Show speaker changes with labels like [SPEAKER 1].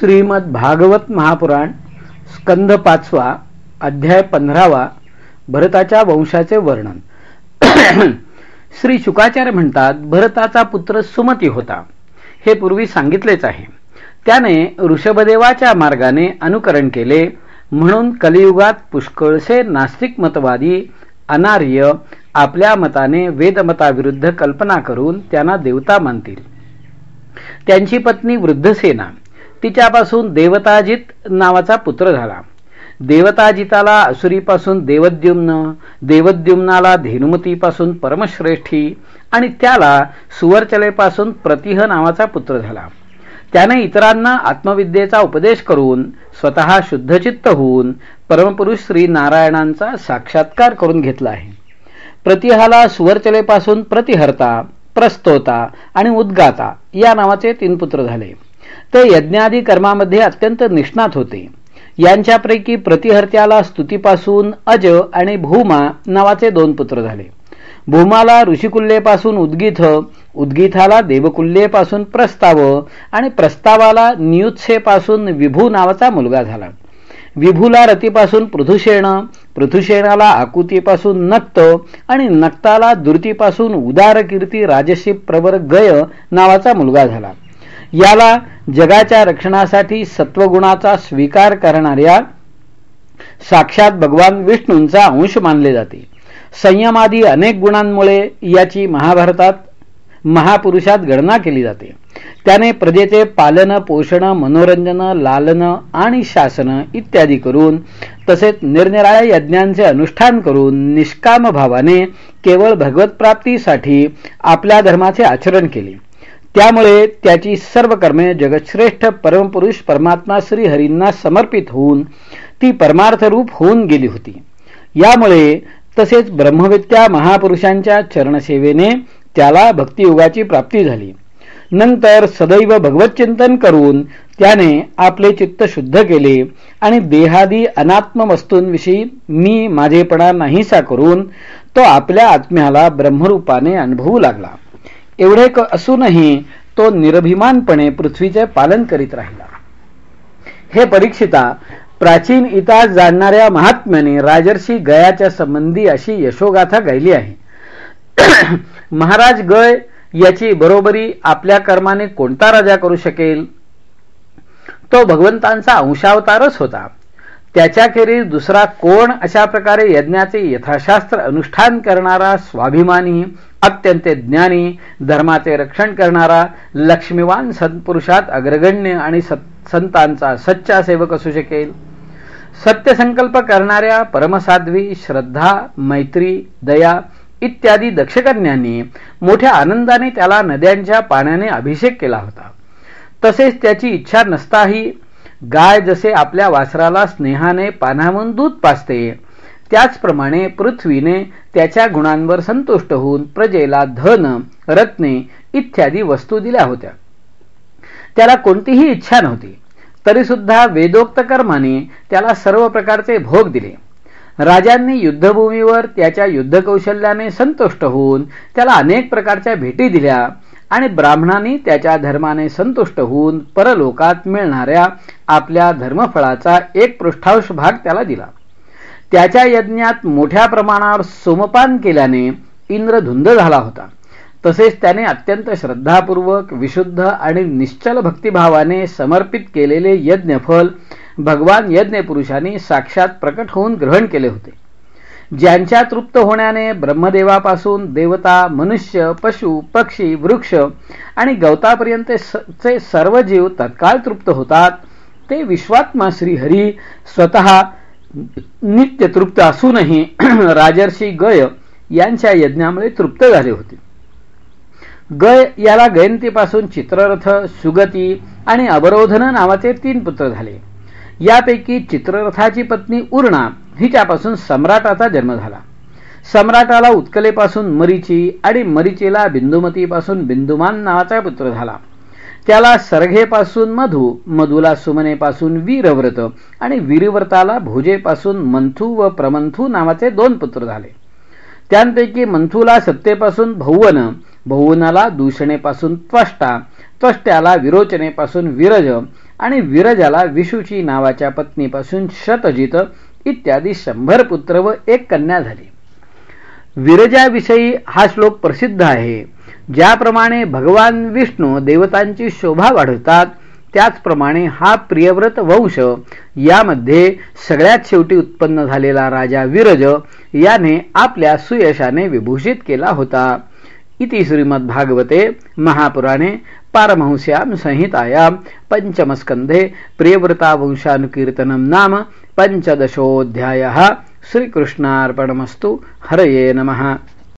[SPEAKER 1] श्रीमद भागवत महापुराण स्कंद पाचवा अध्याय पंधरावा भरताच्या वंशाचे वर्णन. श्री शुकाचार्य म्हणतात भरताचा पुत्र सुमती होता. हे पूर्वी सांगितलेच आहे. त्याने ऋषभदेवाच्या मार्गाने अनुकरण केले म्हणून कलियुगात पुष्कळसे नास्तिक मतवादी अनार्य आपल्या मताने वेदमताविरुद्ध कल्पना करून त्यांना देवता मानतील. त्यांची पत्नी वृद्धसेना तिच्यापासून देवताजित नावाचा पुत्र झाला. देवताजिताला असुरीपासून देवद्युम्न देवद्युम्नाला धेनुमतीपासून परमश्रेष्ठी आणि त्याला सुवर्चलेपासून प्रतिह नावाचा पुत्र झाला. त्याने इतरांना आत्मविद्येचा उपदेश करून स्वतः शुद्धचित्त होऊन परमपुरुष श्री नारायणांचा साक्षात्कार करून घेतला आहे. प्रतिहाला सुवर्चलेपासून प्रतिहर्ता प्रस्तोता आणि उद्गाता या नावाचे तीन पुत्र झाले. ते यज्ञादी कर्मामध्ये अत्यंत निष्णात होते. यांच्यापैकी प्रतिहर्त्याला स्तुतीपासून अज आणि भूमा नावाचे दोन पुत्र झाले. भूमाला ऋषिकुल्लेपासून उद्गीथ उद्गीथाला देवकुल्लेपासून प्रस्ताव आणि प्रस्तावाला नियुत्सेपासून विभू नावाचा मुलगा झाला. विभूला रतीपासून पृथुशेण पृथुशेणाला आकुतीपासून नक्त आणि नक्ताला दुर्तीपासून उदारकीर्ती राजशी प्रवर गय नावाचा मुलगा झाला. याला जगाच्या रक्षणासाठी सत्वगुणाचा स्वीकार करणाऱ्या साक्षात भगवान विष्णूंचा अंश मानले जाते. संयमादी अनेक गुणांमुळे याची महाभारतात महापुरुषात गणना केली जाते. त्याने प्रजेचे पालन पोषण मनोरंजन लालन आणि शासन इत्यादी करून तसेच निरनिराळ्या यज्ञांचे अनुष्ठान करून निष्काम भावाने केवळ भगवत प्राप्तीसाठी आपल्या धर्माचे आचरण केले. त्यामुळे त्याची सर्व कर्मे जगश्रेष्ठ परमपुरुष परमात्मा श्रीहरींना समर्पित होऊन ती परमार्थरूप होऊन गेली होती. यामुळे तसेच ब्रह्मविद्या महापुरुषांच्या चरणसेवेने त्याला भक्तियुगाची प्राप्ती झाली. नंतर सदैव भगवतचिंतन करून त्याने आपले चित्त शुद्ध केले आणि देहादी अनात्म वस्तूंविषयी मी माझेपणा नाहीसा करून तो आपल्या आत्म्याला ब्रह्मरूपाने अनुभवू लागला. एवढे असूनही तो निरभिमानपणे पृथ्वीचे पालन करीत राहिला. हे परीक्षिता प्राचीन इतिहास जाणणाऱ्या महात्म्याने राजर्षी गयाच्या संबंधी अशी यशोगाथा गायली आहे. महाराज गय याची बरोबरी आपल्या कर्माने कोणता राजा करू शकेल? तो भगवंतांचा अंशावतारच होता. त्याच्याखेरीज दुसरा कोण अशा प्रकारे यज्ञाचे यथाशास्त्र अनुष्ठान करणारा स्वाभिमानी अत्यंत ज्ञानी धर्माचे रक्षण करणारा लक्ष्मीवान सत्पुरुषात अग्रगण्य आणि संतांचा सच्चा सेवक असू शकेल. सत्यसंकल्प करणाऱ्या परमसाध्वी श्रद्धा मैत्री दया इत्यादी दक्षकन्यांनी मोठ्या आनंदाने त्याला नद्यांच्या पाण्याने अभिषेक केला होता. तसेच त्याची इच्छा नसताही गाय जसे आपल्या वासराला स्नेहाने पानावून दूध पाजते त्याचप्रमाणे पृथ्वीने त्याच्या गुणांवर संतुष्ट होऊन प्रजेला धन रत्ने इत्यादी वस्तू दिल्या होत्या. त्याला कोणतीही इच्छा नव्हती. तरीसुद्धा वेदोक्त कर्माने त्याला सर्व प्रकारचे भोग दिले. राजांनी युद्धभूमीवर त्याच्या युद्धकौशल्याने संतुष्ट होऊन त्याला अनेक प्रकारच्या भेटी दिल्या आणि ब्राह्मणांनी त्याच्या धर्माने संतुष्ट होऊन परलोकात मिळणाऱ्या आपल्या धर्मफळाचा एक पृष्ठांश भाग त्याला दिला. त्याच्या यज्ञात मोठ्या प्रमाणावर सोमपान केल्याने इंद्र धुंद झाला होता. तसेच त्याने अत्यंत श्रद्धापूर्वक विशुद्ध आणि निश्चल भक्तिभावाने समर्पित केलेले यज्ञफल भगवान यज्ञ पुरुषांनी साक्षात प्रकट होऊन ग्रहण केले होते. ज्यांच्या तृप्त होण्याने ब्रह्मदेवापासून देवता मनुष्य पशु पक्षी वृक्ष आणि गवतापर्यंतचे सर्व जीव तत्काळ तृप्त होतात ते विश्वात्मा श्रीहरी स्वतः नित्य तृप्त असूनही राजर्षी गय यांच्या यज्ञामुळे तृप्त झाले होते. गय याला गयंतीपासून चित्ररथ सुगती आणि अवरोधन नावाचे तीन पुत्र झाले. यापैकी चित्ररथाची पत्नी उर्णा हिच्यापासून सम्राटाचा जन्म झाला. सम्राटाला उत्कलेपासून मरीची आणि मरीचीला बिंदुमतीपासून बिंदुमान नावाचा पुत्र झाला. त्याला सरघेपासून मधु मधुला सुमनेपासून वीरव्रत आणि वीरव्रताला भोजेपासून मंथू व प्रमंथू नावाचे दोन पुत्र झाले. त्यांपैकी मंथूला सत्तेपासून भौवन भौवनाला दूषणेपासून त्वष्टा त्वष्ट्याला विरोचनेपासून विरज आणि विरजाला विषुची नावाच्या पत्नीपासून शतजित इत्यादी शंभर पुत्र व एक कन्या झाली. विरजाविषयी हा श्लोक प्रसिद्ध आहे. ज्याप्रमाणे भगवान विष्णू देवतांची शोभा वाढवतात त्याचप्रमाणे हा प्रियव्रत वंश यामध्ये सगळ्यात शेवटी उत्पन्न झालेला राजा विरज याने आपल्या सुयशाने विभूषित केला होता. इति श्रीमद्भागवते महापुराणे पारमहंस्यां संहितायां पञ्चमस्कन्धे प्रियव्रतावंशानुकीर्तनं नाम पञ्चदशोऽध्यायः. श्रीकृष्णार्पणमस्तु. हरये नमः.